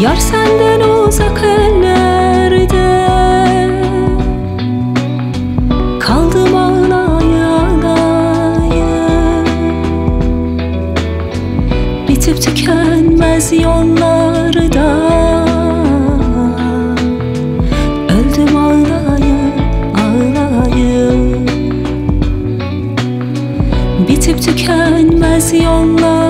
Yar senden uzak ellerde. Kaldım ağlaya ağlaya Bitip tükenmez yollarda. Tükenmez yollarda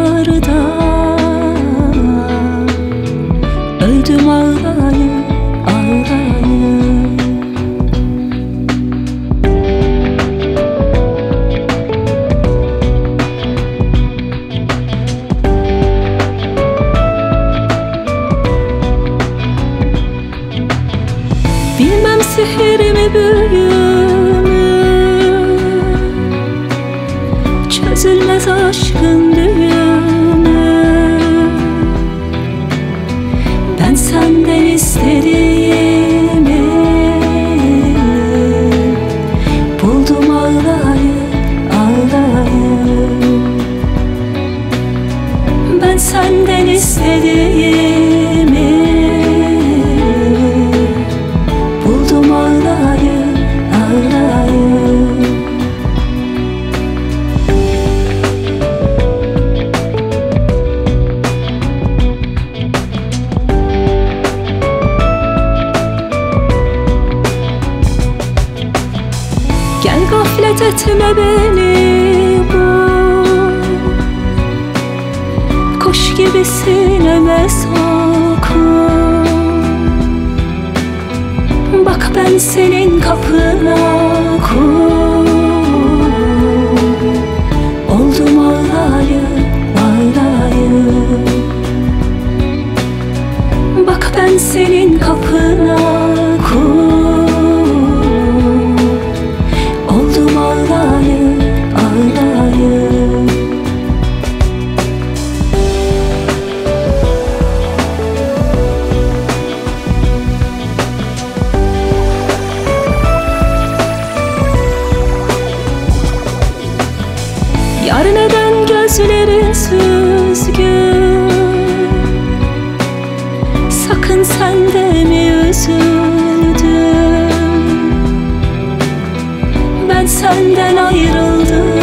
Bilmem sihir mi büyü mü Çözülmez aşkın düğümü. Ben senden istediğimi Buldum ağlayı ağlayı. Ben senden istediğimi gaflet etme beni bu. Kuş gibi sineme sokun. Bak ben senin kapına kul. Oldum ağlayı ağlayı Bak ben senin kapına Yar neden gözlerin süzgün? Sakın sen de mi üzüldün? Ben senden ayrıldım